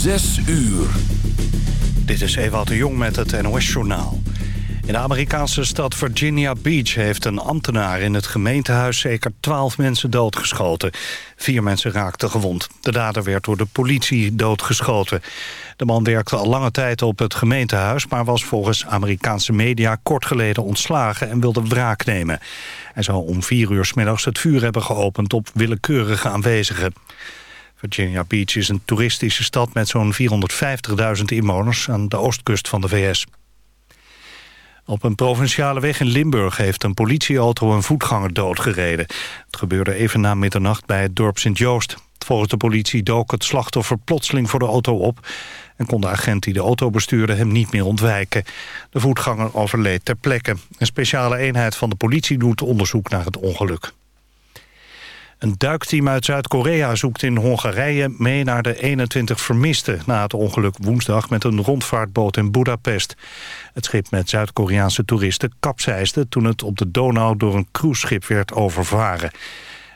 Zes uur. Dit is Ewout de Jong met het NOS-journaal. In de Amerikaanse stad Virginia Beach heeft een ambtenaar in het gemeentehuis zeker twaalf mensen doodgeschoten. Vier mensen raakten gewond. De dader werd door de politie doodgeschoten. De man werkte al lange tijd op het gemeentehuis... maar was volgens Amerikaanse media kort geleden ontslagen en wilde wraak nemen. Hij zou om vier uur s middags het vuur hebben geopend op willekeurige aanwezigen. Virginia Beach is een toeristische stad met zo'n 450.000 inwoners aan de oostkust van de VS. Op een provinciale weg in Limburg heeft een politieauto een voetganger doodgereden. Het gebeurde even na middernacht bij het dorp Sint-Joost. Volgens de politie dook het slachtoffer plotseling voor de auto op... en kon de agent die de auto bestuurde hem niet meer ontwijken. De voetganger overleed ter plekke. Een speciale eenheid van de politie doet onderzoek naar het ongeluk. Een duikteam uit Zuid-Korea zoekt in Hongarije mee naar de 21 vermisten... na het ongeluk woensdag met een rondvaartboot in Budapest. Het schip met Zuid-Koreaanse toeristen kapseisde... toen het op de Donau door een cruiseschip werd overvaren.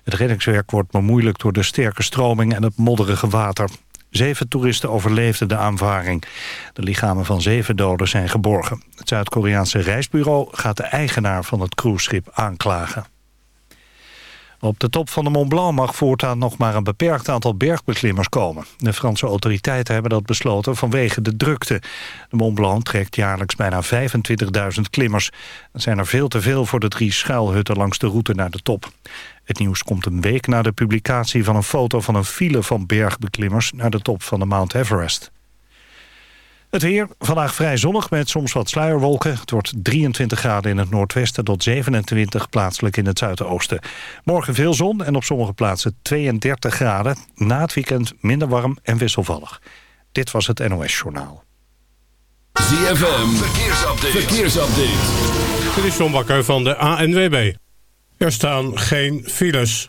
Het reddingswerk wordt bemoeilijkt door de sterke stroming en het modderige water. Zeven toeristen overleefden de aanvaring. De lichamen van zeven doden zijn geborgen. Het Zuid-Koreaanse reisbureau gaat de eigenaar van het cruiseschip aanklagen. Op de top van de Mont Blanc mag voortaan nog maar een beperkt aantal bergbeklimmers komen. De Franse autoriteiten hebben dat besloten vanwege de drukte. De Mont Blanc trekt jaarlijks bijna 25.000 klimmers. Dat zijn er veel te veel voor de drie schuilhutten langs de route naar de top. Het nieuws komt een week na de publicatie van een foto van een file van bergbeklimmers naar de top van de Mount Everest. Het weer, vandaag vrij zonnig met soms wat sluierwolken. Het wordt 23 graden in het noordwesten tot 27 plaatselijk in het zuidoosten. Morgen veel zon en op sommige plaatsen 32 graden. Na het weekend minder warm en wisselvallig. Dit was het NOS Journaal. ZFM, verkeersupdate. verkeersupdate. Dit is John Bakker van de ANWB. Er staan geen files.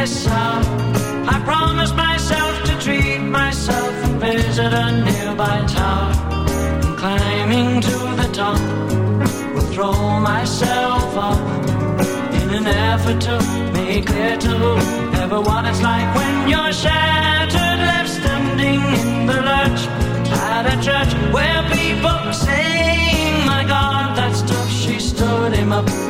Any I promise myself to treat myself and visit a nearby town. And climbing to the top, will throw myself up in an effort to make clear to what it's like when you're shattered, left standing in the lurch at a church where people saying, My God, that stuff she stood him up.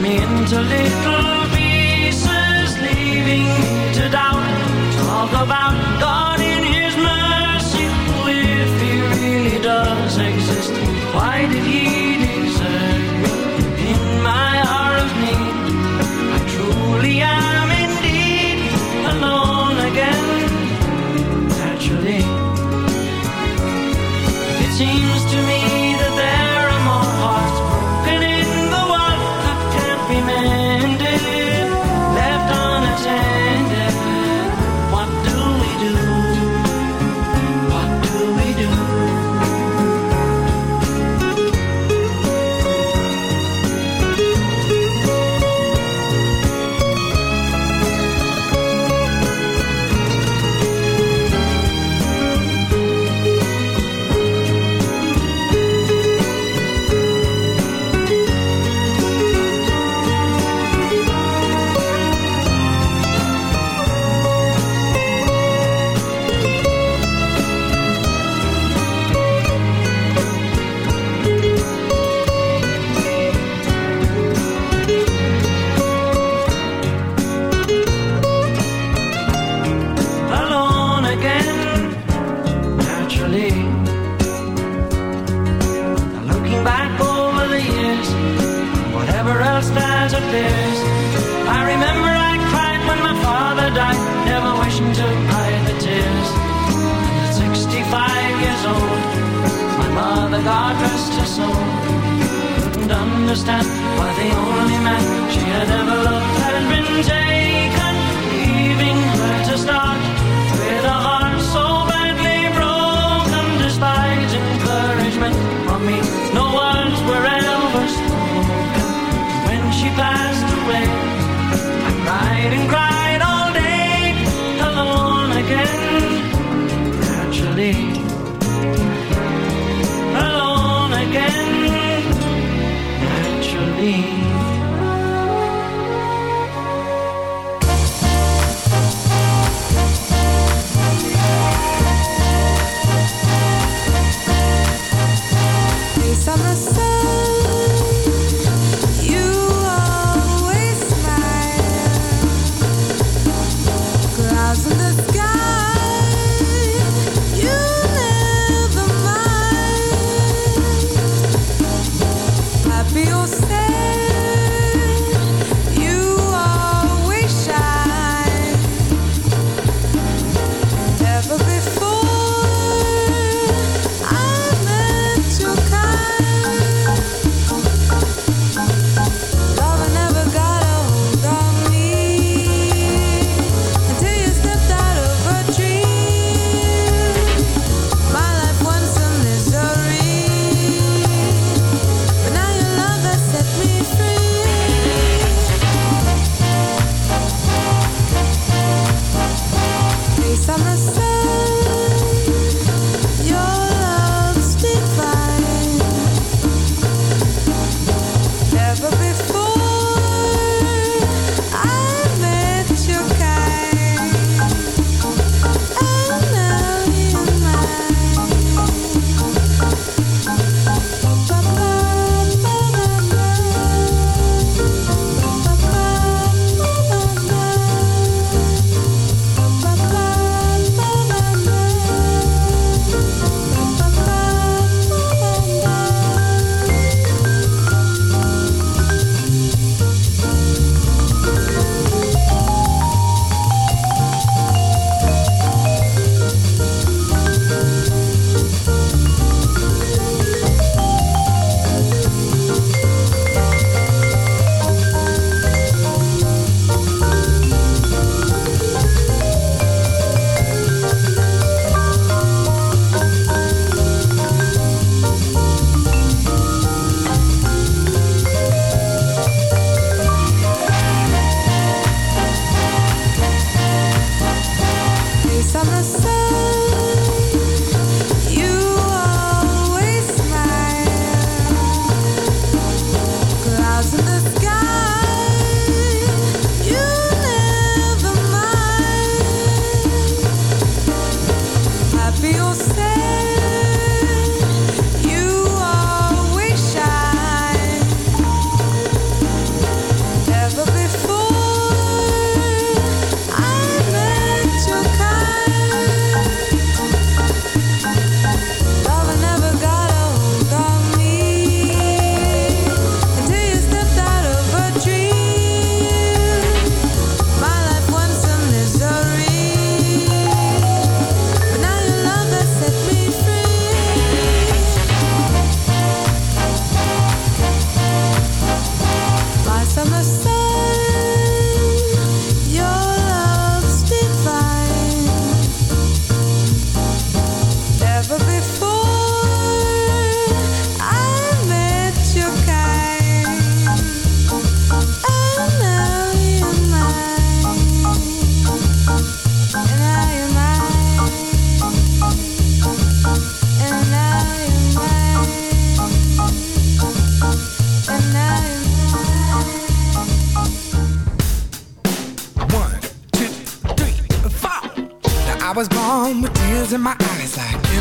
me into little pieces leaving me to doubt talk about God in his mercy if he really does exist why did he understand why the only man she had ever loved had been taken.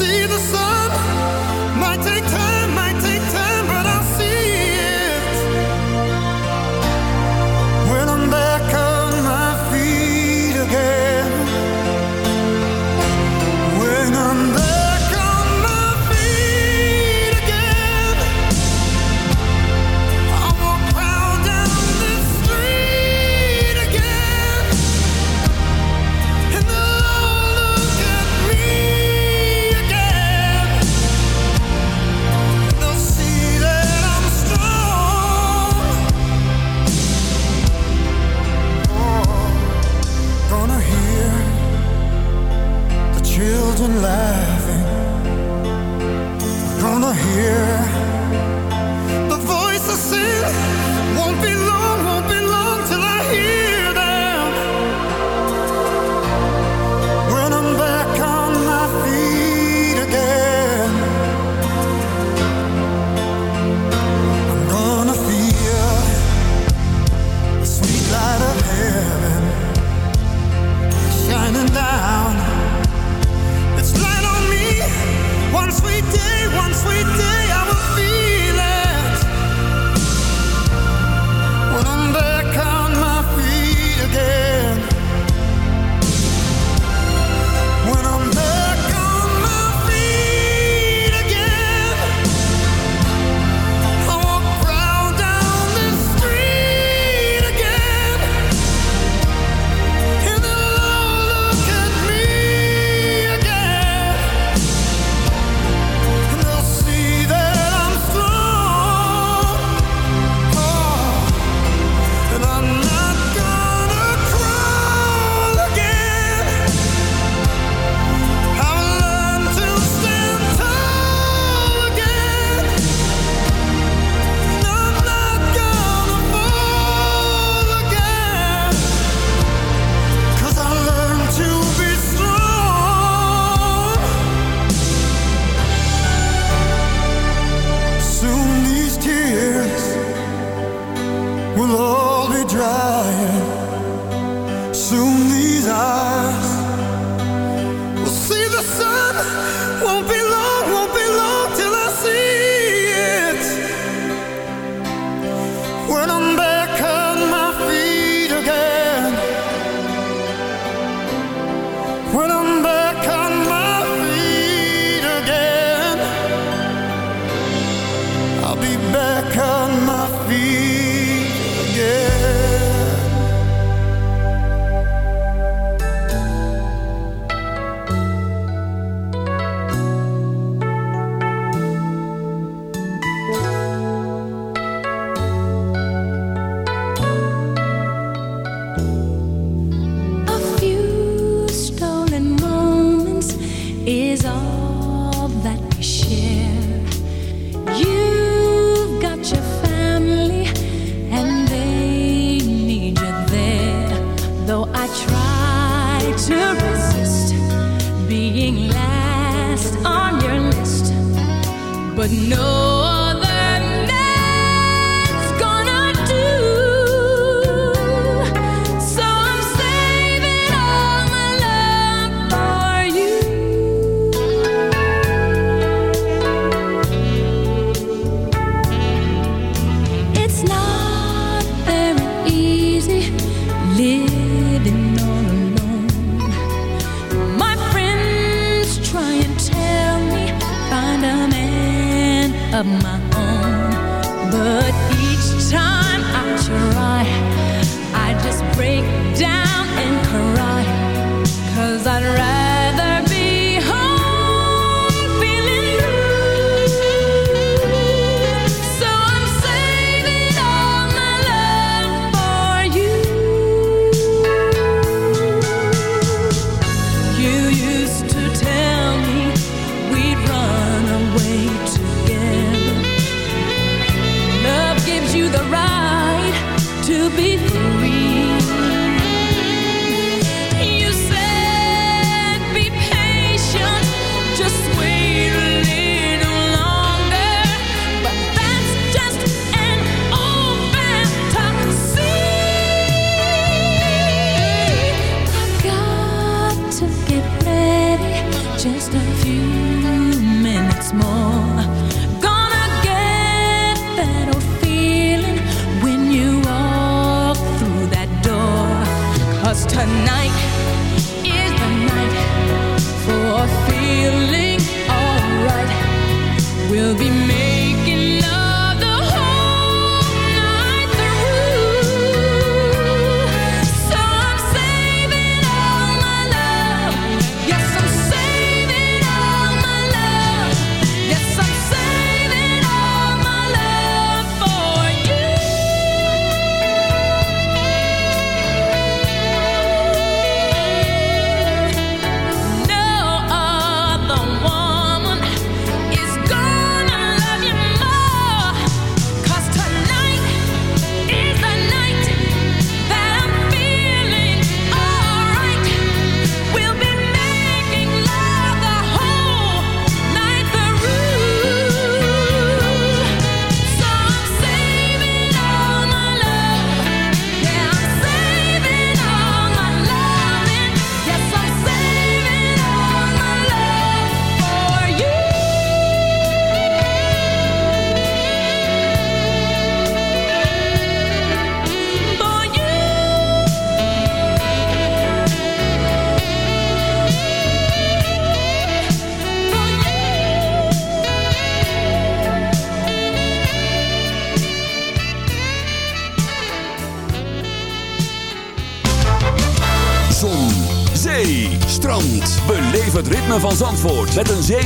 see the sun.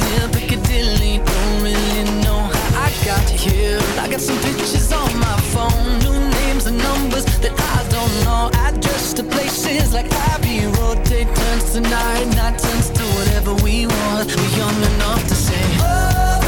near Piccadilly. Don't really know how I got here. I got some pictures on my phone, new names and numbers that I don't know. Address to places like Abbey Road. Take turns tonight, Night turns to whatever we want. We're young enough to say. Oh.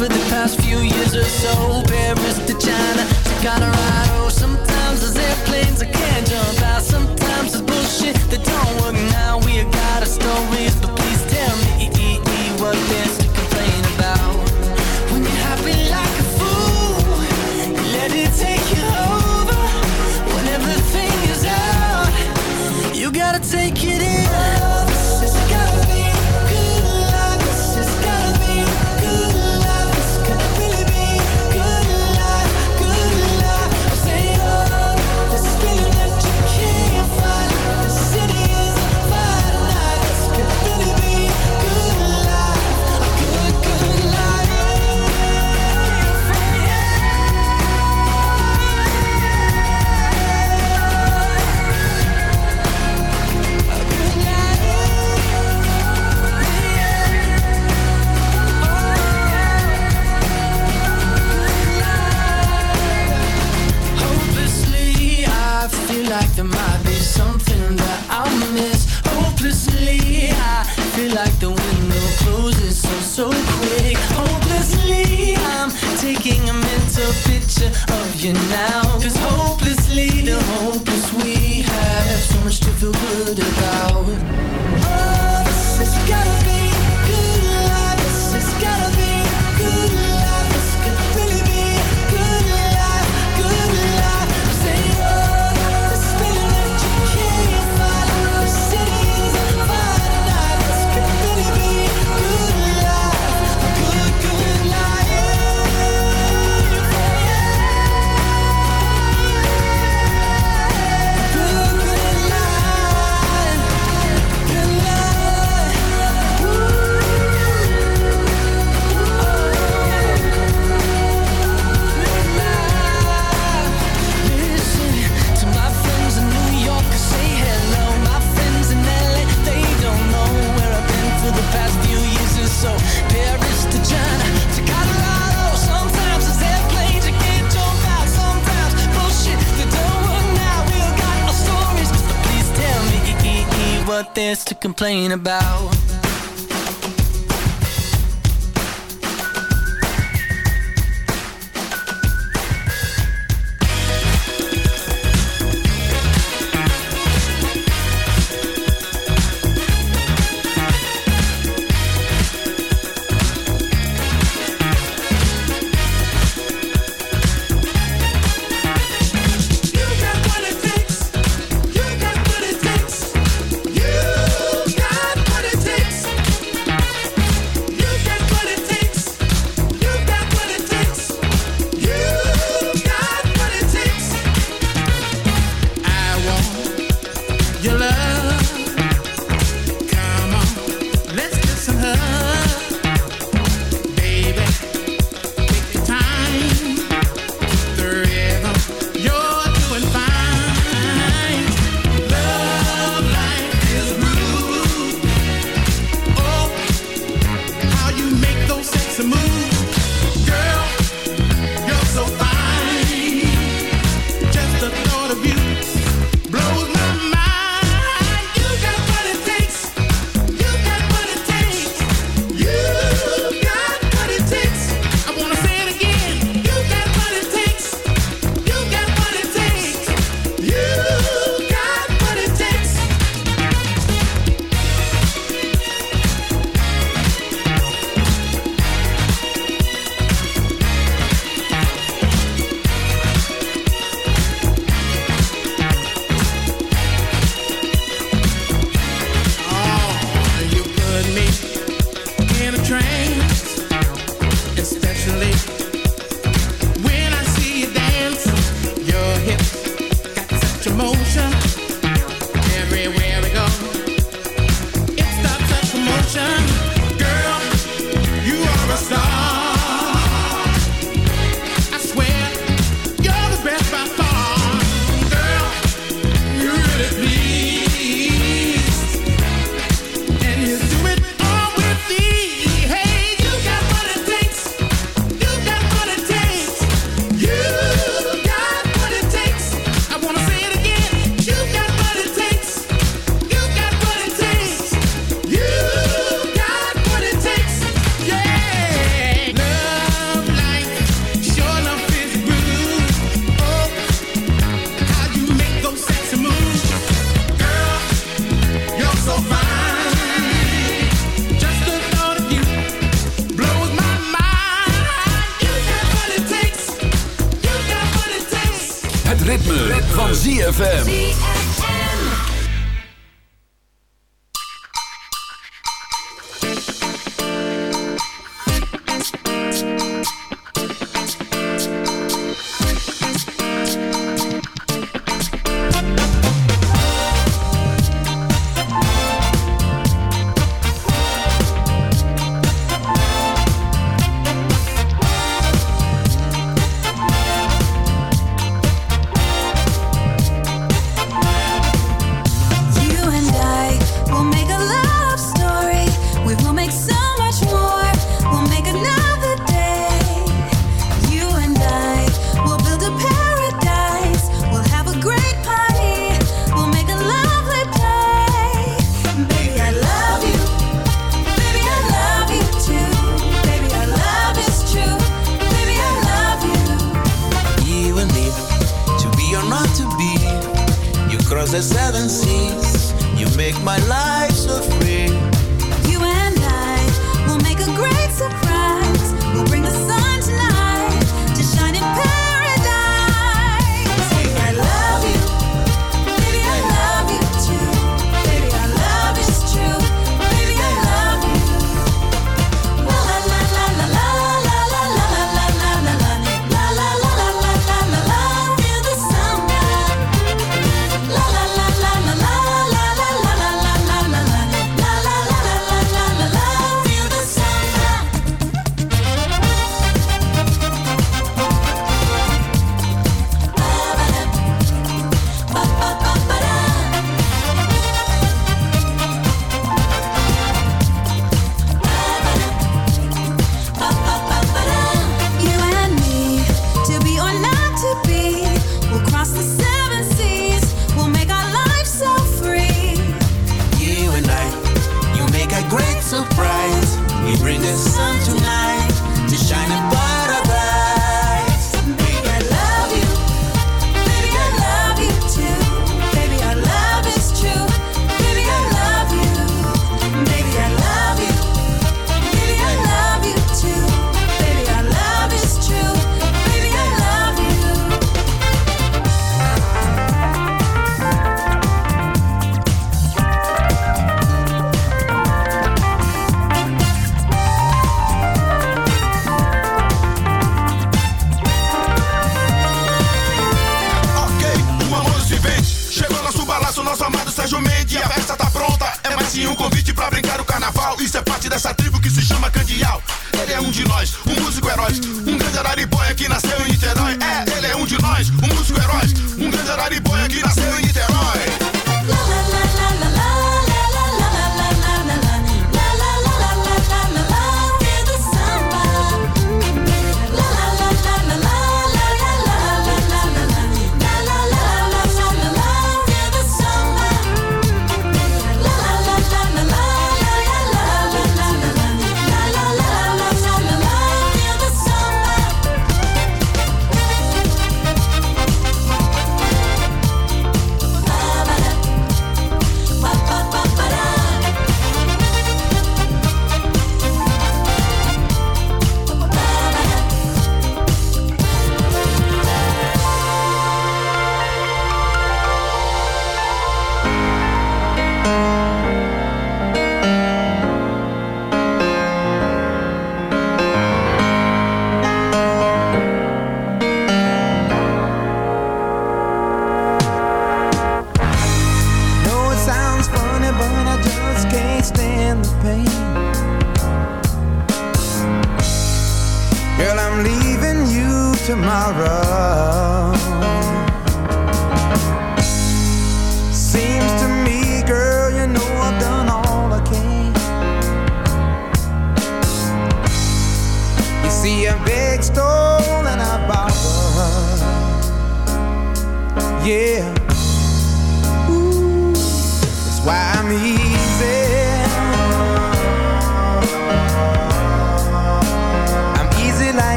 for the past few years or so. Paris to China to Colorado. Sometimes there's airplanes I can't jump out. Sometimes it's bullshit that don't work. Now we got our stories but feel like to complain about.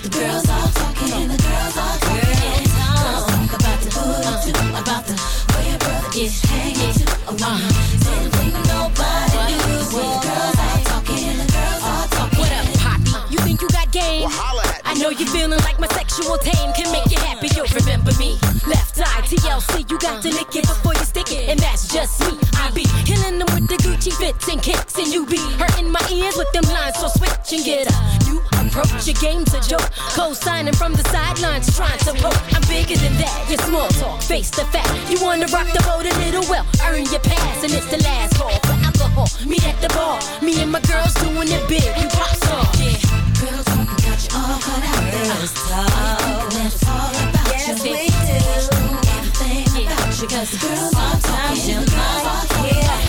about the girls all talking, the girls all talking. Girls talk about the booty about the way your brother is hanging too. Oh, everything nobody knew. The girls all talking, the girls all talking. What up, Poppy? You think you got game? I know you feeling like my sexual tame can make you happy. You'll remember me. Left eye TLC, you got to lick it before you stick it, and that's just me. I be killing them with the Gucci fits and kicks, and you be hurting my ears with them lines. So switch and get up. You approach your game's a joke. Co-signing from the sidelines, trying to poke. I'm bigger than that. You're small talk, face the fact. You wanna rock the boat a little well, earn your pass, and it's the last call for alcohol. Meet at the bar. Me and my girls doing it big. We pop star. Yeah. Girls talking got you all cut out there. Girls talk. It's all about Yes, you. we do. Everything about you. Cause the girls. The girls are talking.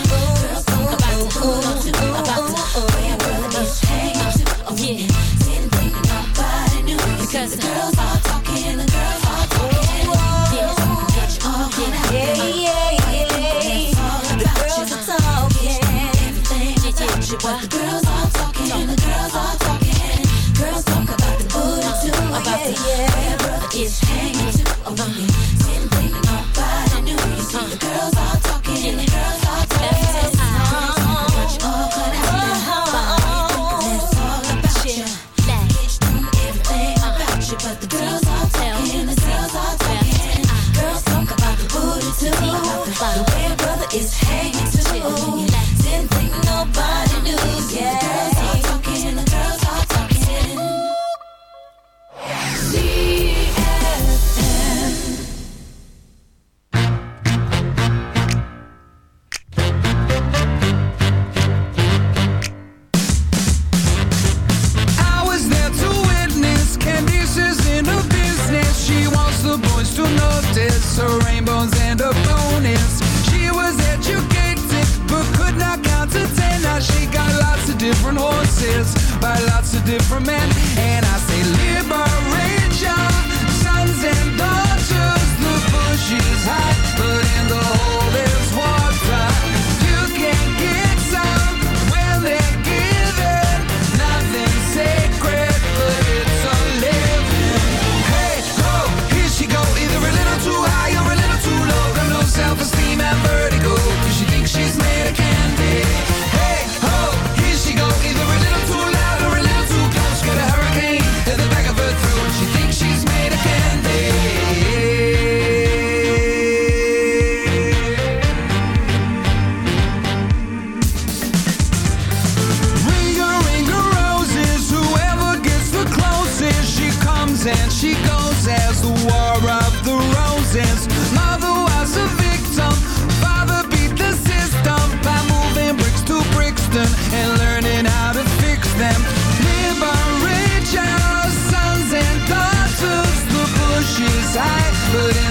Girls talk about the too, about the way the girls are goes and she goes as the War of the Roses. Mother was a victim, father beat the system by moving bricks to Brixton and learning how to fix them. Liberate your sons and daughters, the bush is high, but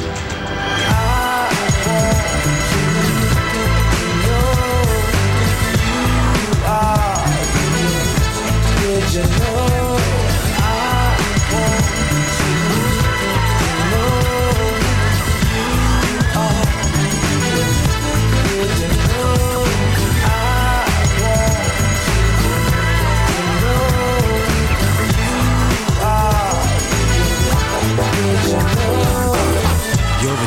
you know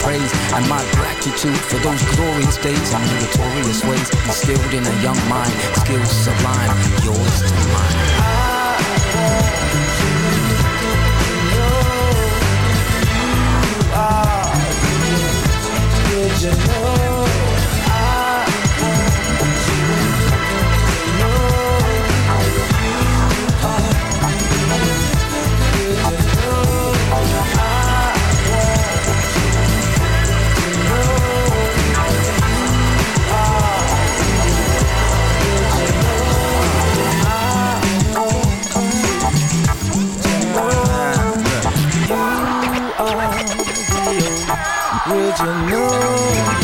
praise And my gratitude for those glorious days And meritorious ways. Instilled in a young mind Skills sublime Yours to mine. Did you know ah, you know